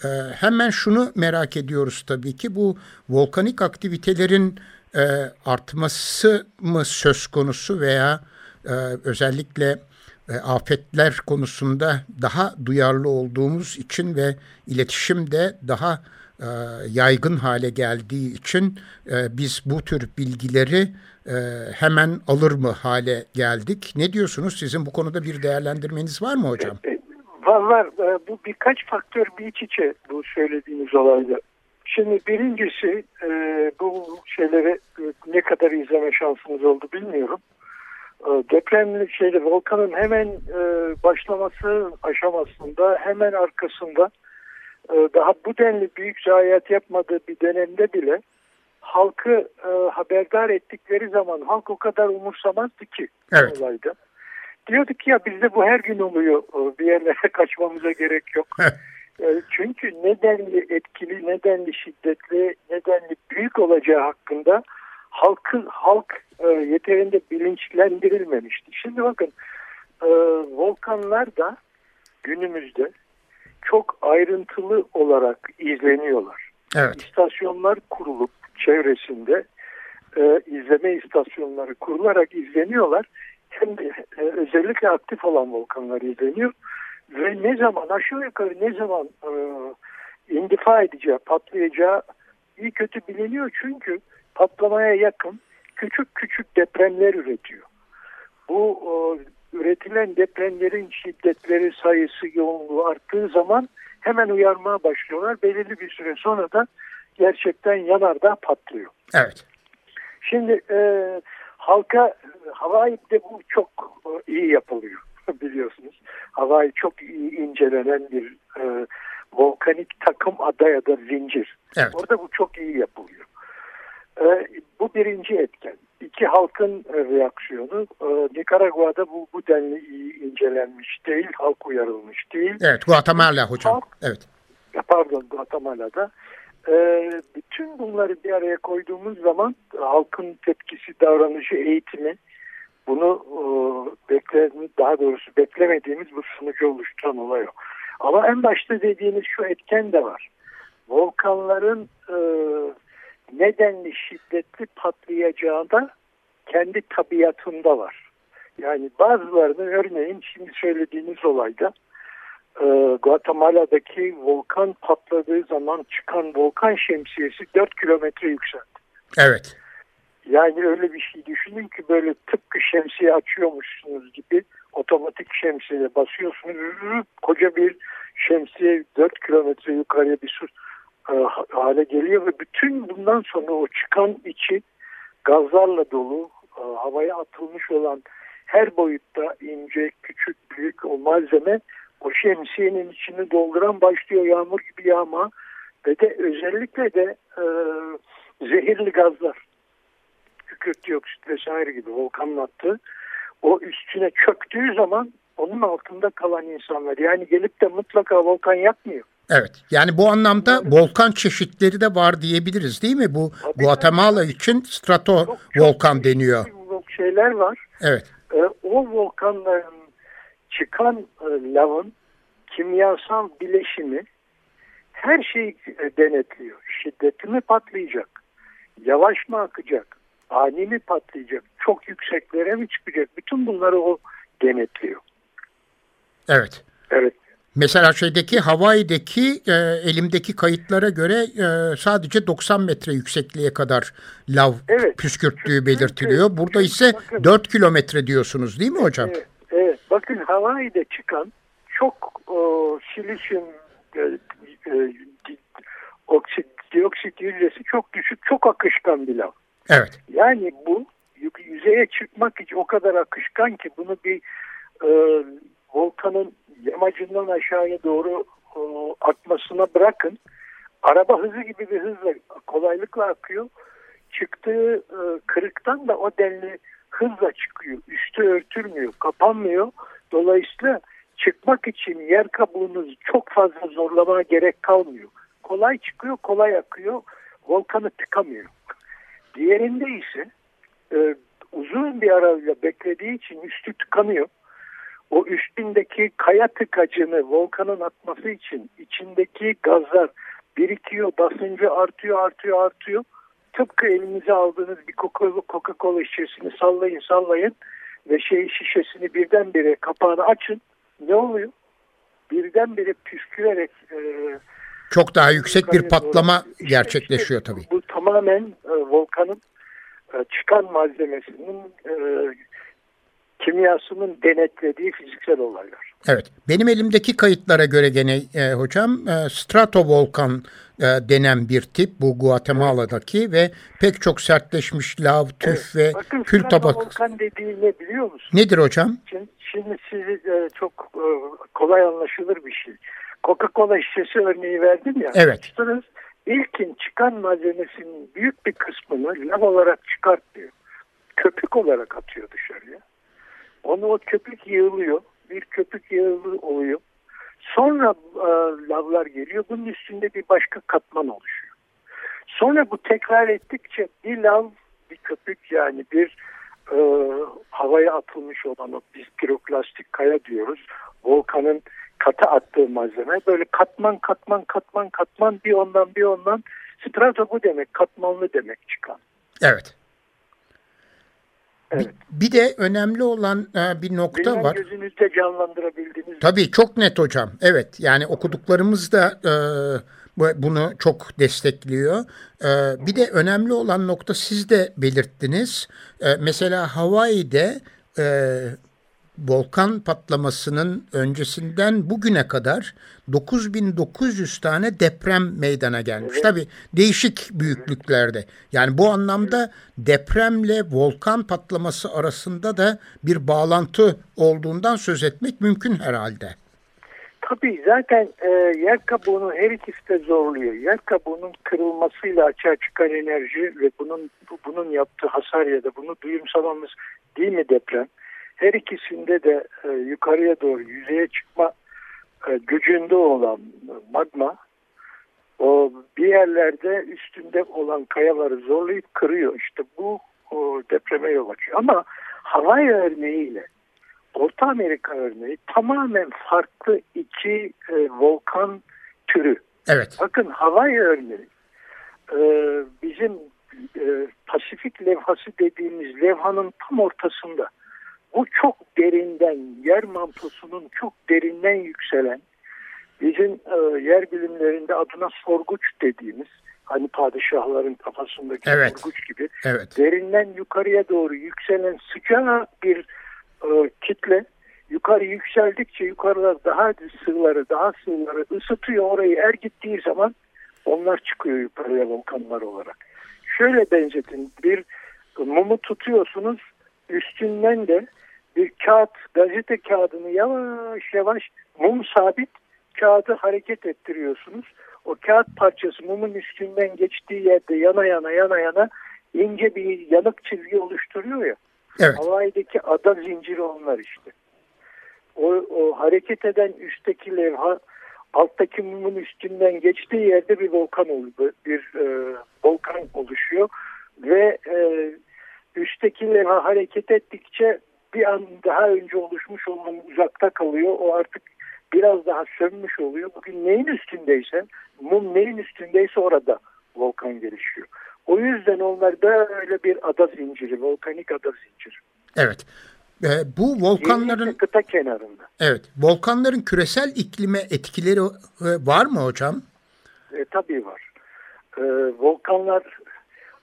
Ee, hemen şunu merak ediyoruz tabii ki bu volkanik aktivitelerin e, artması mı söz konusu veya e, özellikle e, afetler konusunda daha duyarlı olduğumuz için ve iletişim de daha e, yaygın hale geldiği için e, biz bu tür bilgileri e, hemen alır mı hale geldik? Ne diyorsunuz? Sizin bu konuda bir değerlendirmeniz var mı hocam? E, Var. Ee, bu birkaç faktör bir iç içe bu söylediğiniz olayda. Şimdi birincisi e, bu şeyleri e, ne kadar izleme şansımız oldu bilmiyorum. E, depremli şeyde volkanın hemen başlaması aşamasında hemen arkasında daha bu denli büyük zayiat yapmadığı bir dönemde bile halkı haberdar ettikleri zaman halk o kadar umursamazdı ki evet. olayda diyorduk ya bizde bu her gün oluyor. Bir yerlere kaçmamıza gerek yok. E, çünkü nedenli etkili, nedenli şiddetli, nedenli büyük olacağı hakkında halkın halk e, yeterince bilinçlendirilmemişti. Şimdi bakın e, volkanlar da günümüzde çok ayrıntılı olarak izleniyorlar. Evet. İstasyonlar kurulup çevresinde e, izleme istasyonları kurularak izleniyorlar hem e, özellikle aktif olan volkanlar izleniyor ve ne zaman aşağı yukarı ne zaman e, indifa edeceği, patlayacağı iyi kötü biliniyor çünkü patlamaya yakın küçük küçük depremler üretiyor. Bu e, üretilen depremlerin şiddetleri, sayısı, yoğunluğu arttığı zaman hemen uyarmaya başlıyorlar. Belirli bir süre sonra da gerçekten yanardağ patlıyor. Evet. Şimdi e, halka Hawaii'de bu çok e, iyi yapılıyor biliyorsunuz. Hawaii çok iyi incelenen bir e, volkanik takım ada ya da zincir. Evet. Orada bu çok iyi yapılıyor. E, bu birinci etken. İki halkın e, reaksiyonu. E, Nikaragua'da bu, bu denli iyi incelenmiş değil, halk uyarılmış değil. Evet, Guatemala hocam. Halk, evet. Pardon, Guatemala'da. E, bütün bunları bir araya koyduğumuz zaman halkın tepkisi, davranışı, eğitimi bunu e, bekle, daha doğrusu beklemediğimiz bu sonucu oluşturan olay o. Ama en başta dediğiniz şu etken de var. Volkanların e, nedenli şiddetli patlayacağında kendi tabiatında var. Yani bazılarının örneğin şimdi söylediğiniz olayda e, Guatemala'daki volkan patladığı zaman çıkan volkan şemsiyesi 4 kilometre yükseldi. Evet. Yani öyle bir şey düşünün ki böyle tıpkı şemsiye açıyormuşsunuz gibi otomatik şemsiye basıyorsunuz. Koca bir şemsiye 4 kilometre yukarıya bir su e, hale geliyor ve bütün bundan sonra o çıkan içi gazlarla dolu e, havaya atılmış olan her boyutta ince, küçük, büyük o malzeme o şemsiyenin içini dolduran başlıyor yağmur gibi yağma ve de özellikle de e, zehirli gazlar kükürt dioksit vesaire gibi volkanın attığı o üstüne çöktüğü zaman onun altında kalan insanlar yani gelip de mutlaka volkan yakmıyor. Evet. Yani bu anlamda evet. volkan çeşitleri de var diyebiliriz değil mi? Bu Tabii Guatemala yani. için strato çok, volkan çok deniyor. Şeyler var. Evet. Ee, o volkanların çıkan e, lavın kimyasal bileşimi her şeyi e, denetliyor. Şiddeti mi patlayacak? Yavaş mı akacak? Ani mi patlayacak? Çok yükseklere mi çıkacak? Bütün bunları o denetliyor. Evet. Evet. Mesela şeydeki Hawaii'deki e, elimdeki kayıtlara göre e, sadece 90 metre yüksekliğe kadar lav evet. püskürttüğü belirtiliyor. Burada ise bakın, 4 kilometre diyorsunuz değil mi hocam? Evet. Bakın Hawaii'de çıkan çok o, silisyum e, e, oksit, dioksit yüzdesi çok düşük, çok akışkan bir lav. Evet. Yani bu yüzeye çıkmak için o kadar akışkan ki bunu bir e, volkanın yamacından aşağıya doğru e, akmasına bırakın. Araba hızı gibi bir hızla kolaylıkla akıyor. Çıktığı e, kırıktan da o denli hızla çıkıyor. Üstü örtülmüyor, kapanmıyor. Dolayısıyla çıkmak için yer kabuğunuz çok fazla zorlamaya gerek kalmıyor. Kolay çıkıyor, kolay akıyor. Volkanı tıkamıyor. Diğerinde ise e, uzun bir arayla beklediği için üstü tıkanıyor o üstündeki kaya tıkacını volkanın atması için içindeki gazlar birikiyor, basıncı artıyor, artıyor, artıyor. Tıpkı elinize aldığınız bir Coca-Cola şişesini sallayın, sallayın ve şey şişesini birdenbire kapağını açın. Ne oluyor? Birdenbire püskürerek e, çok daha yüksek bir patlama doğru. gerçekleşiyor işte, tabii. Bu tamamen e, volkanın e, çıkan malzemesinin e, kimyasının denetlediği fiziksel olaylar. Evet. Benim elimdeki kayıtlara göre gene e, hocam e, stratovolkan e, denen bir tip bu Guatemala'daki ve pek çok sertleşmiş lav, tüf evet. ve Bakın, kül tabakası. Stratovolkan dediği ne biliyor musun? Nedir hocam? Şimdi, şimdi size e, çok e, kolay anlaşılır bir şey. Coca-Cola şişesi örneği verdim ya. Evet. Açtınız, ilkin çıkan malzemesinin büyük bir kısmını lav olarak çıkartmıyor. Köpük olarak atıyor dışarıya. Onu o köpük yığılıyor. Bir köpük yığılı oluyor. Sonra e, lavlar geliyor. Bunun üstünde bir başka katman oluşuyor. Sonra bu tekrar ettikçe bir lav, bir köpük yani bir e, havaya atılmış olan o biz piroklastik kaya diyoruz. Volkanın katı attığı malzeme böyle katman katman katman katman bir ondan bir ondan strato bu demek katmanlı demek çıkan. Evet. Evet. Bir, de önemli olan e, bir nokta Bilmem var. gözünüzde canlandırabildiniz. Tabii çok net hocam. Evet yani okuduklarımız da e, bunu çok destekliyor. E, bir de önemli olan nokta siz de belirttiniz. E, mesela Hawaii'de e, volkan patlamasının öncesinden bugüne kadar 9900 tane deprem meydana gelmiş. Tabii değişik büyüklüklerde. Yani bu anlamda depremle volkan patlaması arasında da bir bağlantı olduğundan söz etmek mümkün herhalde. Tabii zaten e, yer kabuğunu her ikisi de zorluyor. Yer kabuğunun kırılmasıyla açığa çıkan enerji ve bunun bunun yaptığı hasar ya da bunu duyumsamamız değil mi deprem? Her ikisinde de e, yukarıya doğru yüzeye çıkma e, gücünde olan magma o bir yerlerde üstünde olan kayaları zorlayıp kırıyor. İşte bu o, depreme yol açıyor. Ama Hawaii örneğiyle Orta Amerika örneği tamamen farklı iki e, volkan türü. Evet. Bakın Hawaii örneği e, bizim e, Pasifik levhası dediğimiz levhanın tam ortasında. Bu çok derinden, yer mantosunun çok derinden yükselen, bizim e, yer bilimlerinde adına sorguç dediğimiz, hani padişahların kafasındaki evet. sorguç gibi, evet. derinden yukarıya doğru yükselen sıcak bir e, kitle, yukarı yükseldikçe yukarılar daha sığları, daha sığları ısıtıyor orayı er gittiği zaman onlar çıkıyor yukarıya volkanlar olarak. Şöyle benzetin, bir mumu tutuyorsunuz, üstünden de bir kağıt, gazete kağıdını yavaş yavaş mum sabit kağıdı hareket ettiriyorsunuz. o kağıt parçası mumun üstünden geçtiği yerde yana yana yana yana ince bir yanık çizgi oluşturuyor ya. Evet. Hawaii'deki ada zinciri onlar işte. O, o hareket eden üstteki levha alttaki mumun üstünden geçtiği yerde bir volkan oluyor. Bir e, volkan oluşuyor ve e, üstteki levha hareket ettikçe bir an daha önce oluşmuş olan uzakta kalıyor. O artık biraz daha sönmüş oluyor. Bugün neyin üstündeyse, mum neyin üstündeyse orada volkan gelişiyor. O yüzden onlar da öyle bir ada zinciri, volkanik ada zinciri. Evet. E, bu volkanların kıta kenarında. evet, volkanların küresel iklime etkileri e, var mı hocam? E, tabii var. E, volkanlar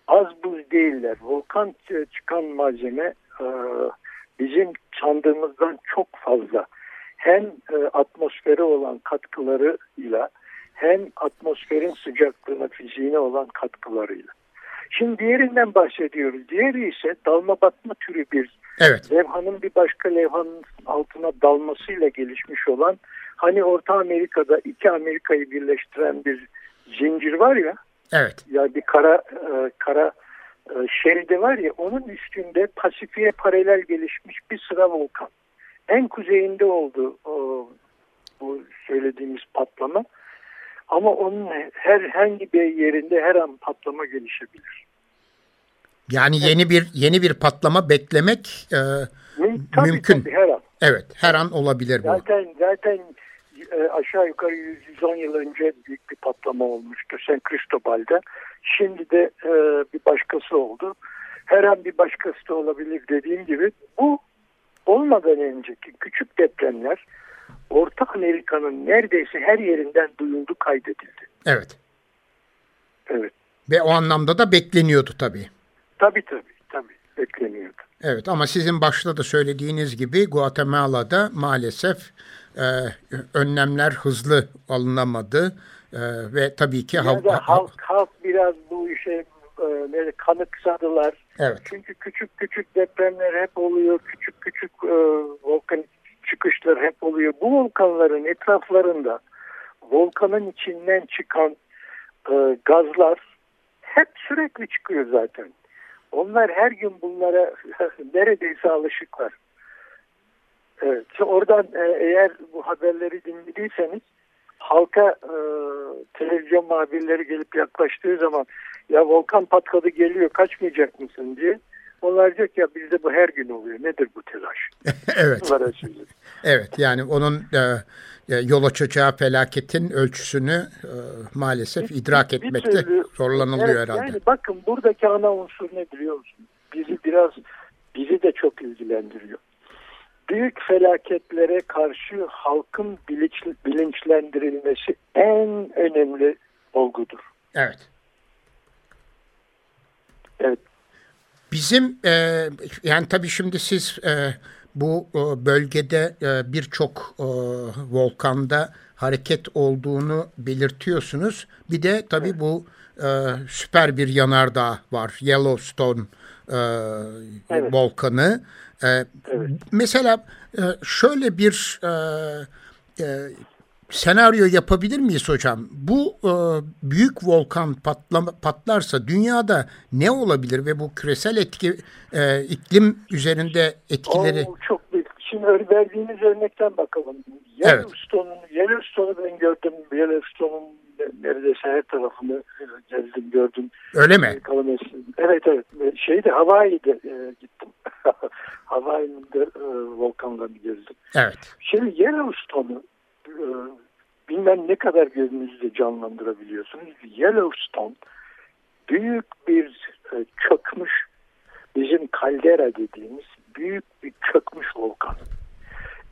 az buz değiller. Volkan çıkan malzeme e, bizim sandığımızdan çok fazla. Hem e, atmosfere olan katkılarıyla hem atmosferin sıcaklığına, fiziğine olan katkılarıyla. Şimdi diğerinden bahsediyoruz. Diğeri ise dalma batma türü bir Evet. levhanın bir başka levhanın altına dalmasıyla gelişmiş olan hani Orta Amerika'da iki Amerika'yı birleştiren bir zincir var ya Evet. ya bir kara e, kara e, şeridi var ya onun üstünde Pasifik'e paralel gelişmiş bir sıra volkan. En kuzeyinde oldu o, bu söylediğimiz patlama. Ama onun herhangi bir yerinde her an patlama gelişebilir. Yani yeni bir yeni bir patlama beklemek e, tabii, Mümkün. Tabii, her an. evet her an olabilir bu. Zaten zaten e, aşağı yukarı 110 yıl önce büyük bir patlama olmuştu San Cristobal'da. Şimdi de e, bir başkası oldu. Her an bir başkası da olabilir dediğim gibi. Bu olmadan önceki küçük depremler Orta Amerika'nın neredeyse her yerinden duyuldu kaydedildi. Evet. Evet. Ve o anlamda da bekleniyordu tabii. Tabii tabii tabii bekleniyordu. Evet ama sizin başta da söylediğiniz gibi Guatemala'da maalesef e, önlemler hızlı alınamadı e, ve tabii ki da halk, halk biraz bu işe e, kanıksadılar. evet Çünkü küçük küçük depremler hep oluyor. Küçük küçük e, volkan çıkışlar hep oluyor. Bu volkanların etraflarında volkanın içinden çıkan e, gazlar hep sürekli çıkıyor zaten. Onlar her gün bunlara neredeyse alışıklar. Evet, oradan e, eğer bu haberleri dinlediyseniz halka e, televizyon muhabirleri gelip yaklaştığı zaman ya volkan patladı geliyor kaçmayacak mısın diye onlar diyor ki ya bizde bu her gün oluyor nedir bu telaş? evet evet yani onun e, e, yol açacağı felaketin ölçüsünü e, maalesef idrak bir etmekte türlü- zorlanılıyor Evet, herhalde. Yani bakın buradaki ana unsur ne biliyor musun? Bizi biraz bizi de çok ilgilendiriyor. Büyük felaketlere karşı halkın bilinç, bilinçlendirilmesi en önemli olgudur. Evet. Evet. Bizim e, yani tabii şimdi siz e, bu e, bölgede e, birçok e, volkanda hareket olduğunu belirtiyorsunuz. Bir de tabii bu e, süper bir yanardağ var. Yellowstone e, Evet. volkanı. E, Evet. Mesela e, şöyle bir e, e, senaryo yapabilir miyiz hocam? Bu e, büyük volkan patlama, patlarsa dünyada ne olabilir ve bu küresel etki e, iklim üzerinde etkileri O çok. Şimdi verdiğiniz örnekten bakalım. Yellowstone'un Yellowstone'u ben gördüm. Yellowstone'un neredeyse her tarafını gezdim gördüm. öyle mi? Mesleği. Evet evet. Şeyde Hawaii'de e, gittim. Hawaii'nin de e, volkanlarını gezdim. Evet. Şimdi Yellowstone'u e, bilmem ne kadar gözünüzde canlandırabiliyorsunuz. Yellowstone büyük bir e, çökmüş bizim kaldera dediğimiz büyük bir çökmüş volkan.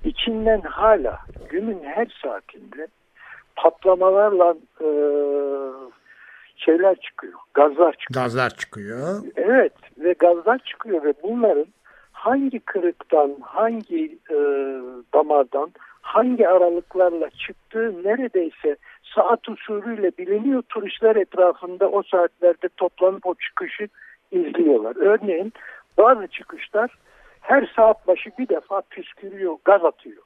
İçinden hala günün her saatinde patlamalarla e, şeyler çıkıyor, gazlar çıkıyor. Gazlar çıkıyor. Evet ve gazlar çıkıyor ve bunların hangi kırıktan, hangi e, damardan, hangi aralıklarla çıktığı neredeyse saat usulüyle biliniyor. Turistler etrafında o saatlerde toplanıp o çıkışı izliyorlar. Örneğin bazı çıkışlar her saat başı bir defa püskürüyor, gaz atıyor.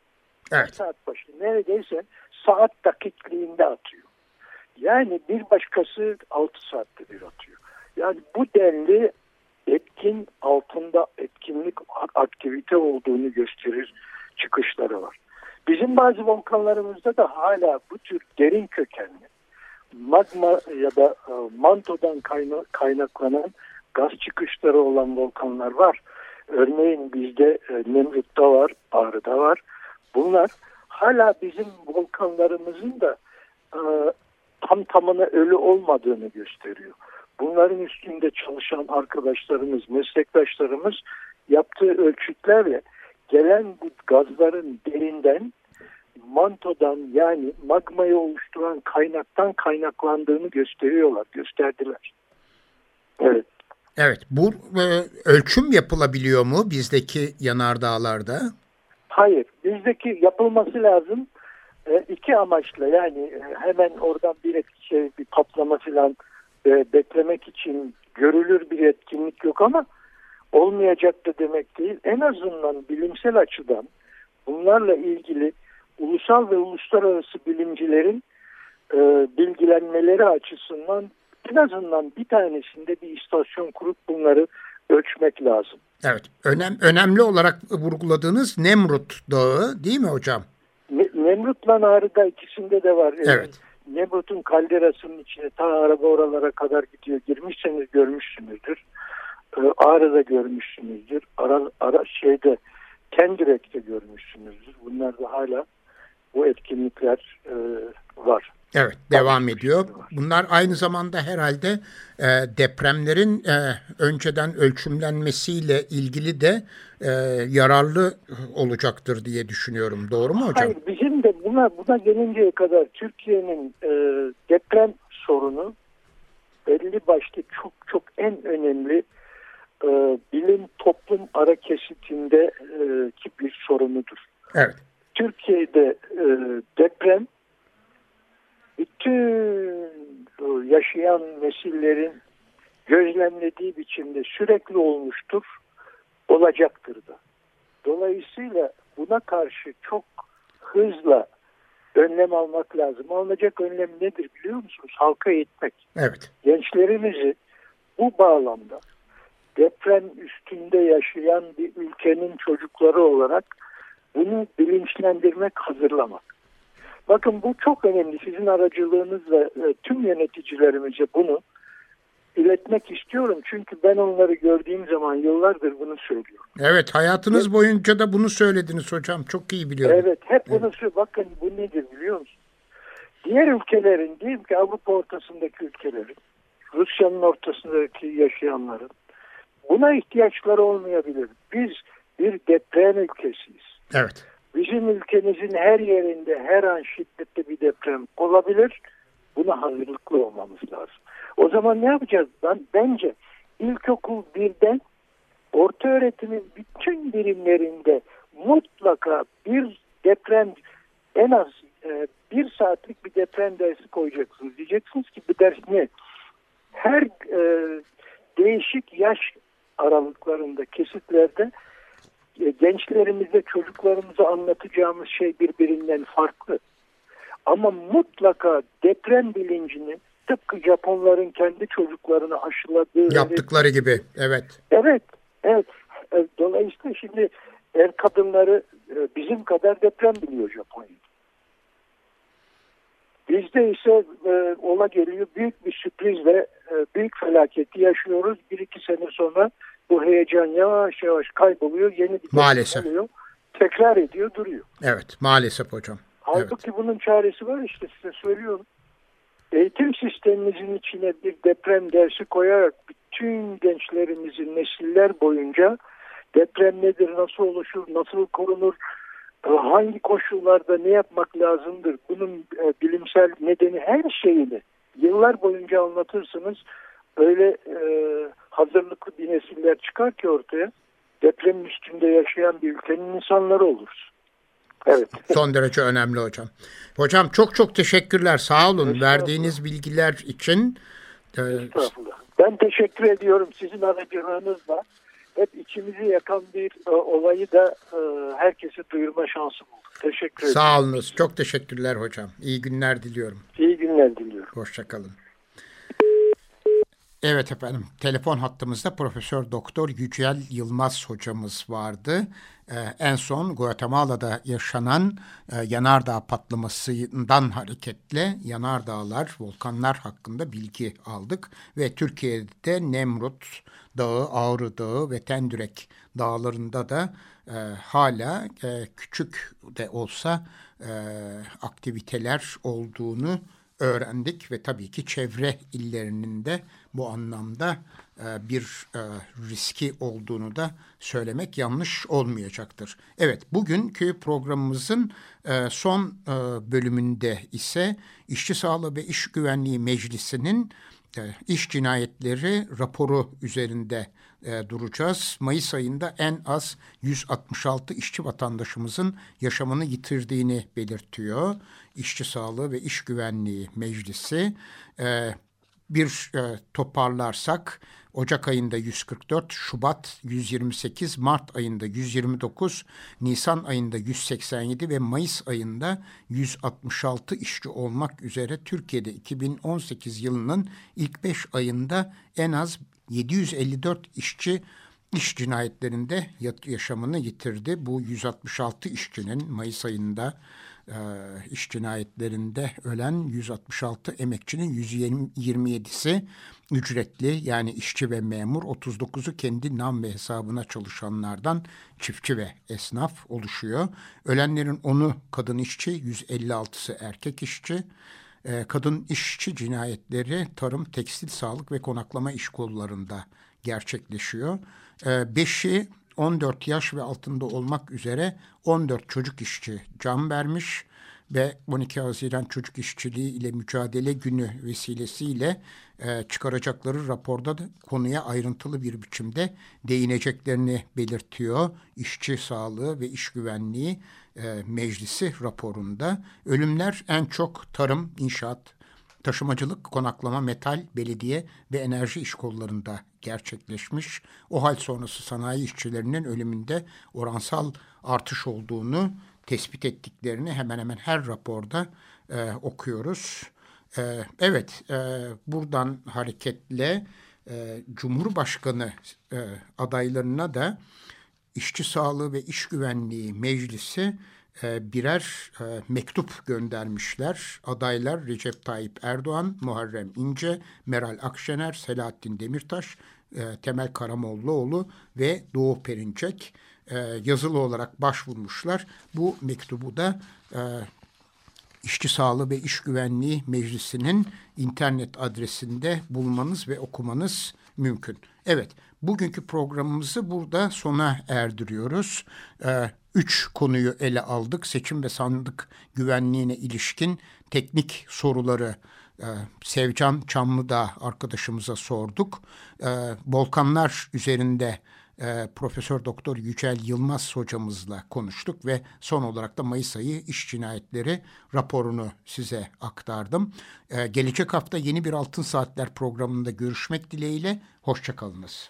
Her Evet. saat başı neredeyse saat dakikliğinde atıyor. Yani bir başkası 6 saatte bir atıyor. Yani bu denli etkin altında etkinlik aktivite olduğunu gösterir çıkışları var. Bizim bazı volkanlarımızda da hala bu tür derin kökenli magma ya da e, mantodan kaynaklanan gaz çıkışları olan volkanlar var. Örneğin bizde e, Nemrut'ta var, Ağrı'da var. Bunlar hala bizim volkanlarımızın da e, tam tamına ölü olmadığını gösteriyor. Bunların üstünde çalışan arkadaşlarımız, meslektaşlarımız yaptığı ölçütlerle gelen bu gazların derinden mantodan yani magmayı oluşturan kaynaktan kaynaklandığını gösteriyorlar, gösterdiler. Evet. Evet, bu e, ölçüm yapılabiliyor mu bizdeki yanardağlarda? Hayır, bizdeki yapılması lazım. E, iki amaçla yani e, hemen oradan bir etki, şey, bir patlama falan e, beklemek için görülür bir etkinlik yok ama olmayacak da demek değil. En azından bilimsel açıdan bunlarla ilgili ulusal ve uluslararası bilimcilerin e, bilgilenmeleri açısından en azından bir tanesinde bir istasyon kurup bunları ölçmek lazım. Evet. Önem, önemli olarak vurguladığınız Nemrut Dağı değil mi hocam? Ne, Nemrut'la Ağrı'da ikisinde de var. Evet. Nemrut'un kalderasının içine ta araba oralara kadar gidiyor. Girmişseniz görmüşsünüzdür. Ee, Ağrı'da görmüşsünüzdür. Ara, ara şeyde Kendürek'te görmüşsünüzdür. Bunlar da hala bu etkinlikler e, var. Evet devam ediyor. Bunlar aynı zamanda herhalde e, depremlerin e, önceden ölçümlenmesiyle ilgili de e, yararlı olacaktır diye düşünüyorum. Doğru mu hocam? Hayır bizim de buna, buna gelinceye kadar Türkiye'nin e, deprem sorunu belli başlı çok çok en önemli e, bilim toplum ara kesitinde e, bir sorunudur. Evet. Türkiye'de e, deprem bütün yaşayan nesillerin gözlemlediği biçimde sürekli olmuştur, olacaktır da. Dolayısıyla buna karşı çok hızla önlem almak lazım. Alınacak önlem nedir biliyor musunuz? Halka eğitmek. Evet. Gençlerimizi bu bağlamda deprem üstünde yaşayan bir ülkenin çocukları olarak bunu bilinçlendirmek, hazırlamak. Bakın bu çok önemli. Sizin aracılığınızla e, tüm yöneticilerimize bunu iletmek istiyorum. Çünkü ben onları gördüğüm zaman yıllardır bunu söylüyorum. Evet hayatınız evet. boyunca da bunu söylediniz hocam. Çok iyi biliyorum. Evet hep bunu evet. Bakın bu nedir biliyor musunuz? Diğer ülkelerin diyelim ki Avrupa ortasındaki ülkelerin Rusya'nın ortasındaki yaşayanların buna ihtiyaçları olmayabilir. Biz bir deprem ülkesiyiz. Evet. Bizim ülkemizin her yerinde her an şiddetli bir deprem olabilir. Buna hazırlıklı olmamız lazım. O zaman ne yapacağız? Ben, bence ilkokul birden orta öğretimin bütün birimlerinde mutlaka bir deprem en az e, bir saatlik bir deprem dersi koyacaksınız. Diyeceksiniz ki bu ders ne? Her e, değişik yaş aralıklarında, kesitlerde gençlerimize, çocuklarımıza anlatacağımız şey birbirinden farklı. Ama mutlaka deprem bilincini tıpkı Japonların kendi çocuklarını aşıladığı... Yaptıkları gibi, evet. Evet, evet. E, dolayısıyla şimdi ev kadınları e, bizim kadar deprem biliyor Japonya. Bizde ise e, ola geliyor büyük bir sürprizle e, büyük felaketi yaşıyoruz. Bir iki sene sonra bu heyecan yavaş yavaş kayboluyor. Yeni bir maalesef. oluyor. Tekrar ediyor duruyor. Evet maalesef hocam. Halbuki evet. bunun çaresi var işte size söylüyorum. Eğitim sistemimizin içine bir deprem dersi koyarak bütün gençlerimizin nesiller boyunca deprem nedir, nasıl oluşur, nasıl korunur, e, hangi koşullarda ne yapmak lazımdır, bunun e, bilimsel nedeni her şeyini yıllar boyunca anlatırsınız. Öyle e, hazırlıklı bir nesiller çıkar ki ortaya depremin üstünde yaşayan bir ülkenin insanları oluruz. Evet. Son derece önemli hocam. Hocam çok çok teşekkürler. Sağ olun verdiğiniz bilgiler için. Ee, Estağfurullah. Ben teşekkür ediyorum sizin aracılığınızla. Hep içimizi yakan bir e, olayı da e, herkese duyurma şansı bulduk. Teşekkür ederim. Sağ olunuz. Çok teşekkürler hocam. İyi günler diliyorum. İyi günler. günler diliyorum. Hoşçakalın. Evet efendim telefon hattımızda Profesör Doktor Yücel Yılmaz hocamız vardı. Ee, en son Guatemala'da yaşanan e, yanardağ patlamasından hareketle yanardağlar, volkanlar hakkında bilgi aldık. Ve Türkiye'de Nemrut Dağı, Ağrı Dağı ve Tendürek dağlarında da e, hala e, küçük de olsa e, aktiviteler olduğunu öğrendik ve tabii ki çevre illerinin de bu anlamda e, bir e, riski olduğunu da söylemek yanlış olmayacaktır. Evet bugünkü programımızın e, son bölümünde ise İşçi Sağlığı ve İş Güvenliği Meclisi'nin iş cinayetleri raporu üzerinde duracağız. Mayıs ayında en az 166 işçi vatandaşımızın yaşamını yitirdiğini belirtiyor. İşçi Sağlığı ve İş Güvenliği Meclisi bir e, toparlarsak Ocak ayında 144, Şubat 128, Mart ayında 129, Nisan ayında 187 ve Mayıs ayında 166 işçi olmak üzere Türkiye'de 2018 yılının ilk 5 ayında en az 754 işçi iş cinayetlerinde yaşamını yitirdi. Bu 166 işçinin Mayıs ayında e, iş cinayetlerinde ölen 166 emekçinin 127'si ücretli yani işçi ve memur 39'u kendi nam ve hesabına çalışanlardan çiftçi ve esnaf oluşuyor. Ölenlerin 10'u kadın işçi 156'sı erkek işçi. E, kadın işçi cinayetleri tarım, tekstil, sağlık ve konaklama iş kollarında gerçekleşiyor. E, beşi 14 yaş ve altında olmak üzere 14 çocuk işçi can vermiş ve 12 Haziran Çocuk İşçiliği ile Mücadele Günü vesilesiyle e, çıkaracakları raporda da konuya ayrıntılı bir biçimde değineceklerini belirtiyor. İşçi Sağlığı ve İş Güvenliği e, Meclisi raporunda. Ölümler en çok tarım, inşaat, taşımacılık, konaklama, metal, belediye ve enerji iş kollarında gerçekleşmiş. O hal sonrası sanayi işçilerinin ölümünde oransal artış olduğunu tespit ettiklerini hemen hemen her raporda e, okuyoruz. E, evet, e, buradan hareketle e, Cumhurbaşkanı e, adaylarına da İşçi Sağlığı ve İş Güvenliği Meclisi birer e, mektup göndermişler. Adaylar Recep Tayyip Erdoğan, Muharrem İnce, Meral Akşener, Selahattin Demirtaş, e, Temel Karamollaoğlu ve Doğu Perinçek yazılı olarak başvurmuşlar. Bu mektubu da İşçi Sağlığı ve İş Güvenliği Meclisi'nin internet adresinde bulmanız ve okumanız mümkün. Evet, bugünkü programımızı burada sona erdiriyoruz. Ee, üç konuyu ele aldık. Seçim ve sandık güvenliğine ilişkin teknik soruları e, Sevcan Çamlı'da arkadaşımıza sorduk. E, volkanlar üzerinde e, Profesör Doktor Yücel Yılmaz hocamızla konuştuk ve son olarak da Mayıs ayı iş cinayetleri raporunu size aktardım. E, gelecek hafta yeni bir Altın Saatler programında görüşmek dileğiyle. Hoşçakalınız.